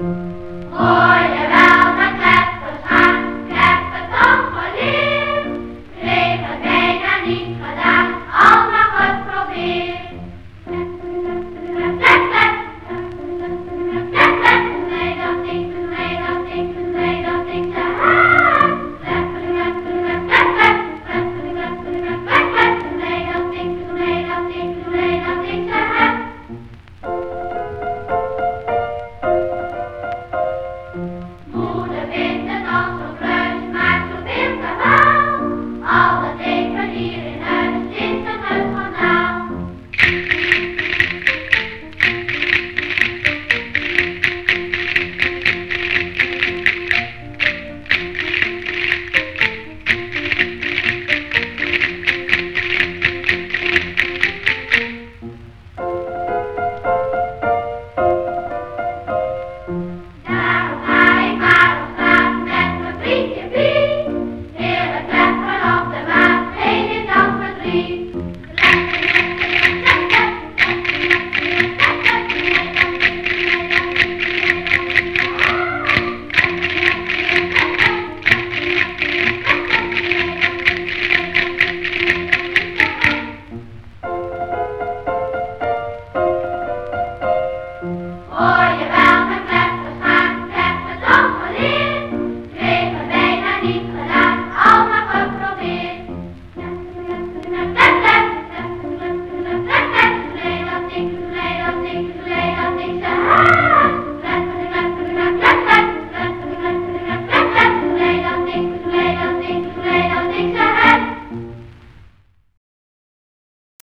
I